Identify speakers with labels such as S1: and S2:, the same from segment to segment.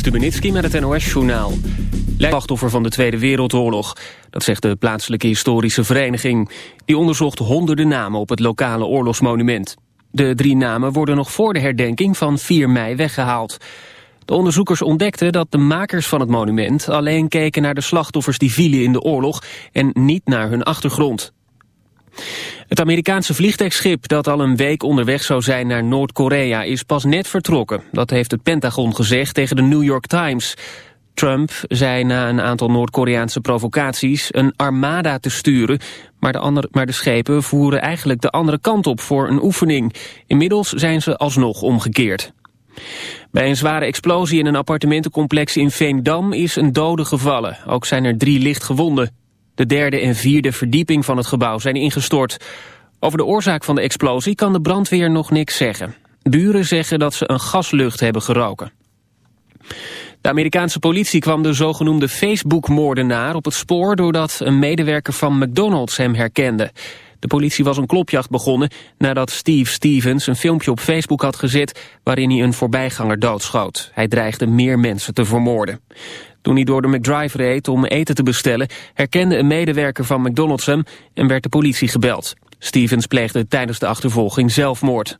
S1: Stubenitski met het NOS-journaal. Slachtoffer van de Tweede Wereldoorlog. Dat zegt de plaatselijke historische vereniging. Die onderzocht honderden namen op het lokale oorlogsmonument. De drie namen worden nog voor de herdenking van 4 mei weggehaald. De onderzoekers ontdekten dat de makers van het monument... alleen keken naar de slachtoffers die vielen in de oorlog... en niet naar hun achtergrond. Het Amerikaanse vliegtuigschip dat al een week onderweg zou zijn naar Noord-Korea is pas net vertrokken. Dat heeft het Pentagon gezegd tegen de New York Times. Trump zei na een aantal Noord-Koreaanse provocaties een armada te sturen, maar de, andere, maar de schepen voeren eigenlijk de andere kant op voor een oefening. Inmiddels zijn ze alsnog omgekeerd. Bij een zware explosie in een appartementencomplex in Veendam is een dode gevallen. Ook zijn er drie licht gewonden. De derde en vierde verdieping van het gebouw zijn ingestort. Over de oorzaak van de explosie kan de brandweer nog niks zeggen. Buren zeggen dat ze een gaslucht hebben geroken. De Amerikaanse politie kwam de zogenoemde Facebook-moordenaar op het spoor... doordat een medewerker van McDonald's hem herkende. De politie was een klopjacht begonnen nadat Steve Stevens een filmpje op Facebook had gezet... waarin hij een voorbijganger doodschoot. Hij dreigde meer mensen te vermoorden. Toen hij door de McDrive reed om eten te bestellen... herkende een medewerker van McDonald's hem en werd de politie gebeld. Stevens pleegde tijdens de achtervolging zelfmoord.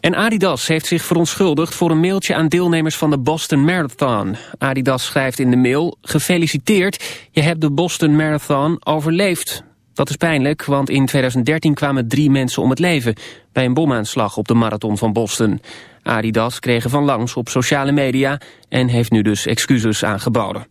S1: En Adidas heeft zich verontschuldigd voor een mailtje aan deelnemers van de Boston Marathon. Adidas schrijft in de mail, gefeliciteerd, je hebt de Boston Marathon overleefd. Dat is pijnlijk, want in 2013 kwamen drie mensen om het leven... bij een bomaanslag op de marathon van Boston. Adidas kreeg van langs op sociale media... en heeft nu dus excuses aangeboden.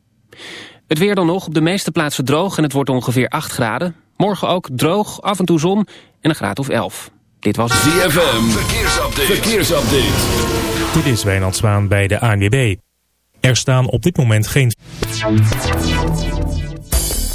S1: Het weer dan nog, op de meeste plaatsen droog... en het wordt ongeveer 8 graden. Morgen ook droog, af en toe zon en een graad of 11. Dit was
S2: ZFM, verkeersupdate. verkeersupdate.
S3: Dit is Wijnand Zwaan bij de ANWB. Er staan op dit moment geen...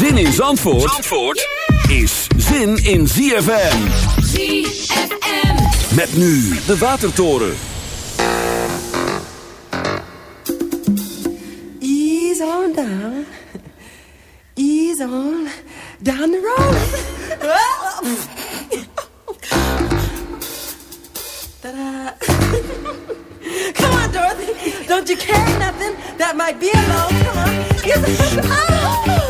S2: Zin in Zandvoort, Zandvoort is zin in ZFM.
S4: ZFM.
S2: Met nu de Watertoren.
S5: Ease on down. Ease on down the road. Ta-da. Come on, Dorothy. Don't you carry nothing that might be a load. Come on. Oh.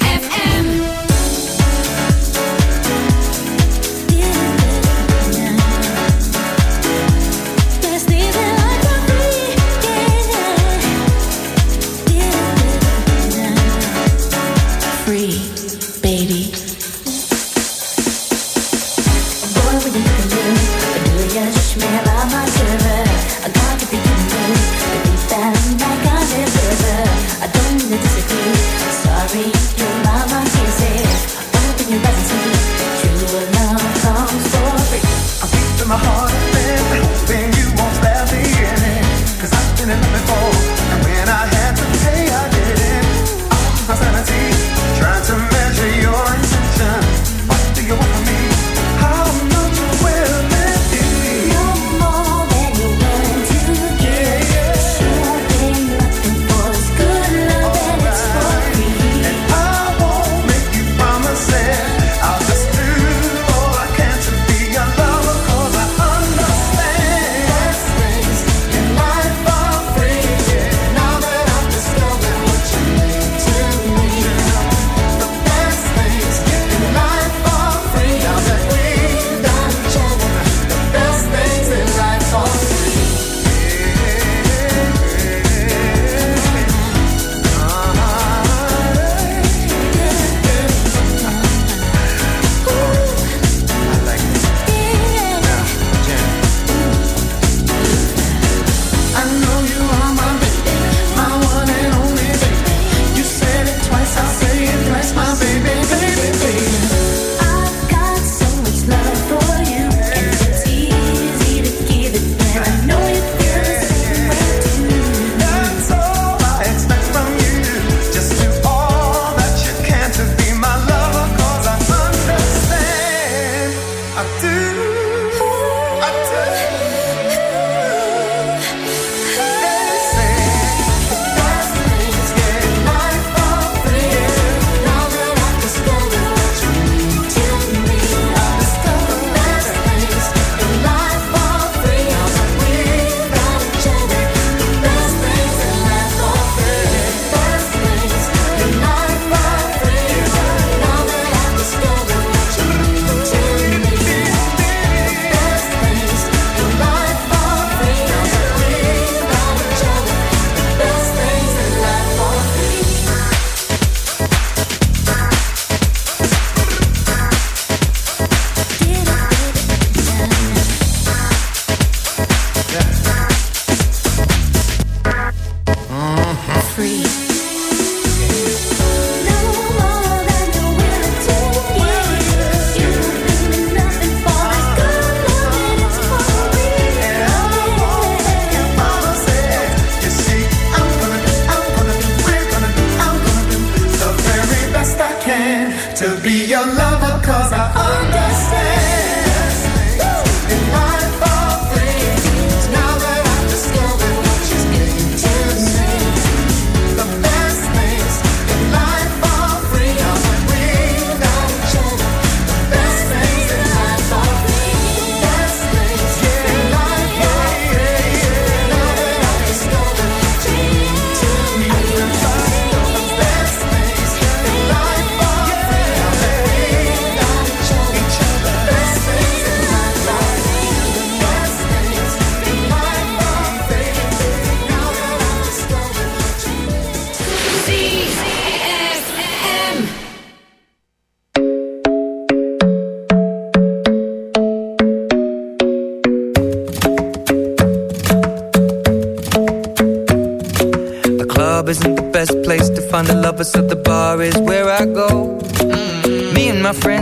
S6: I
S7: do, I do.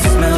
S8: Smell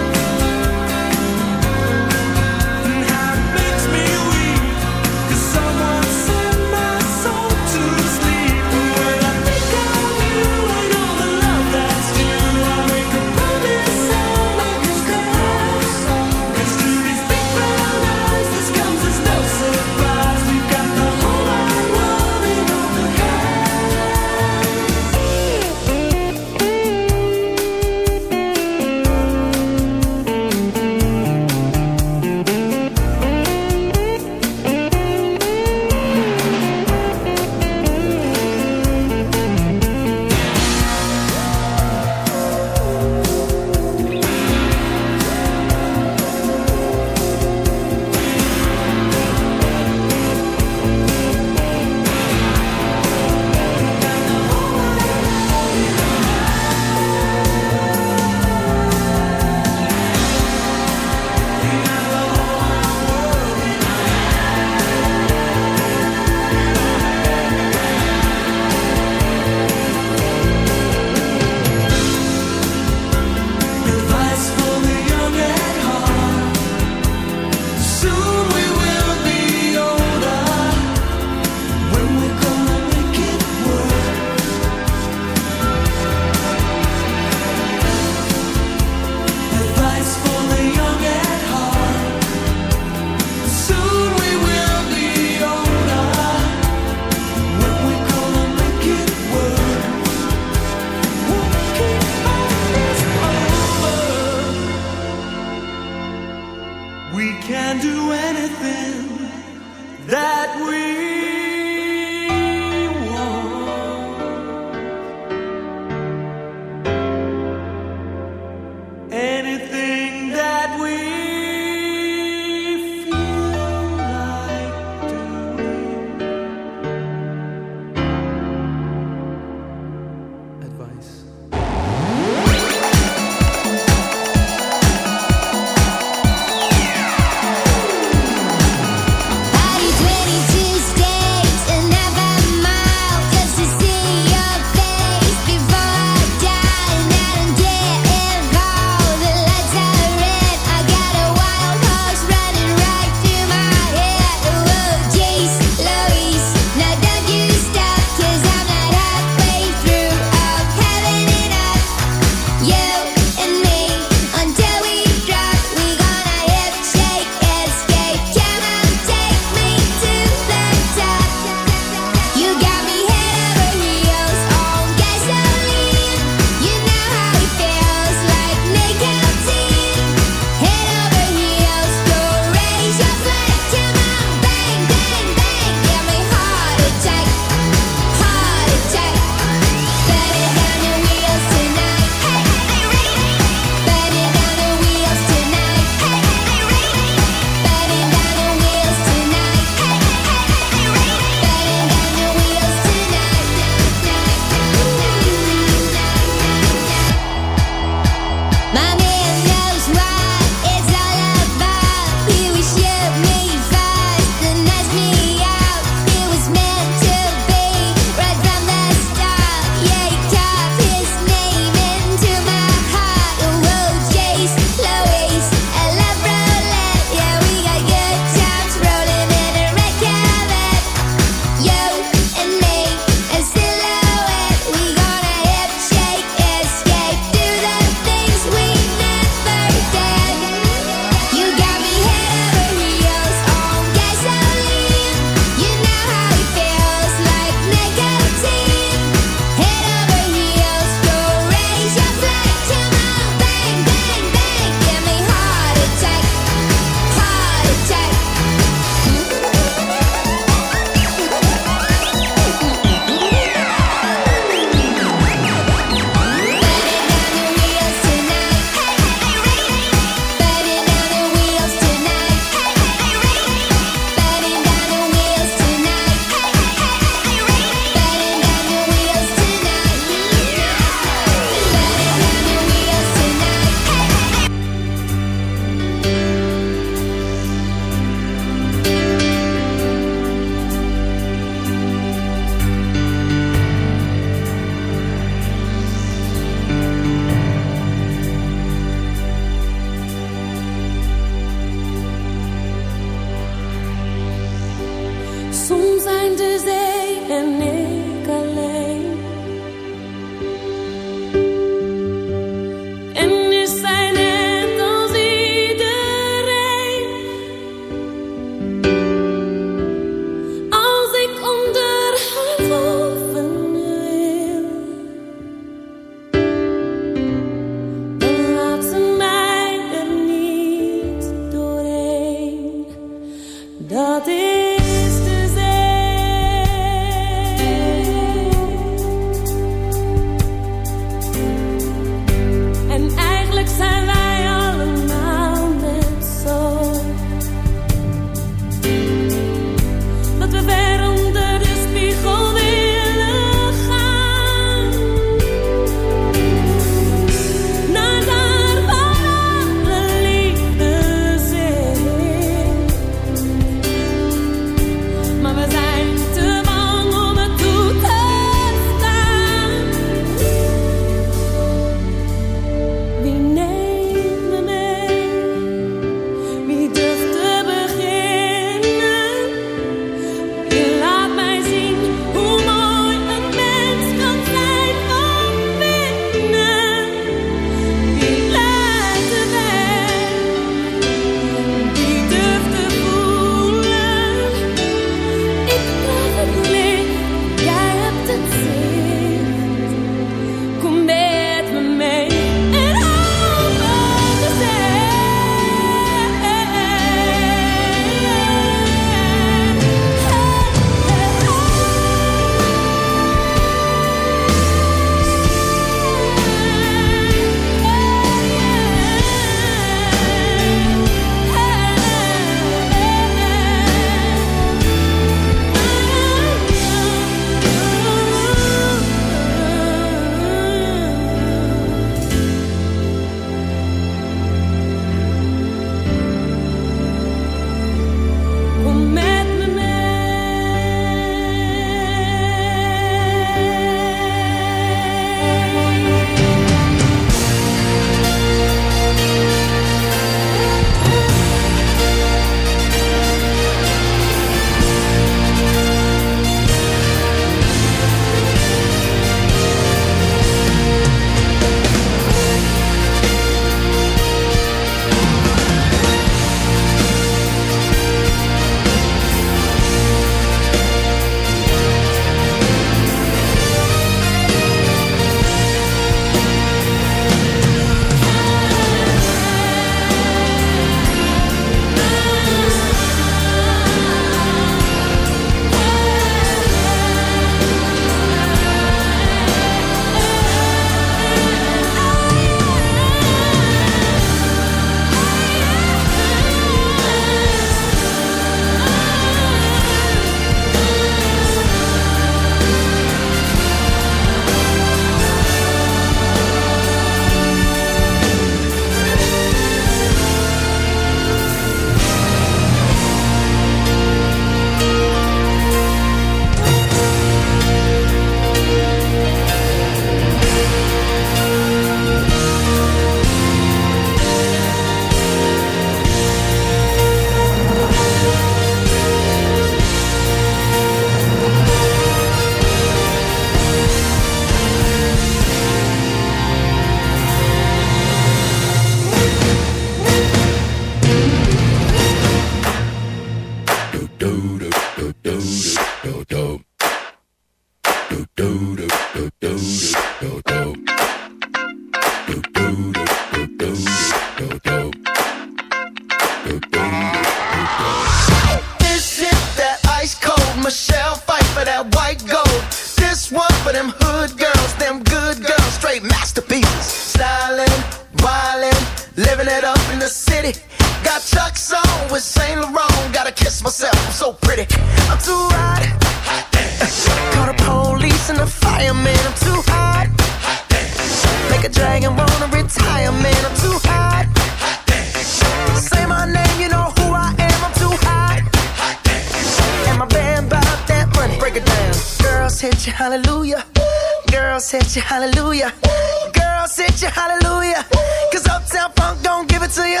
S9: Cause Uptown Funk don't give it to you.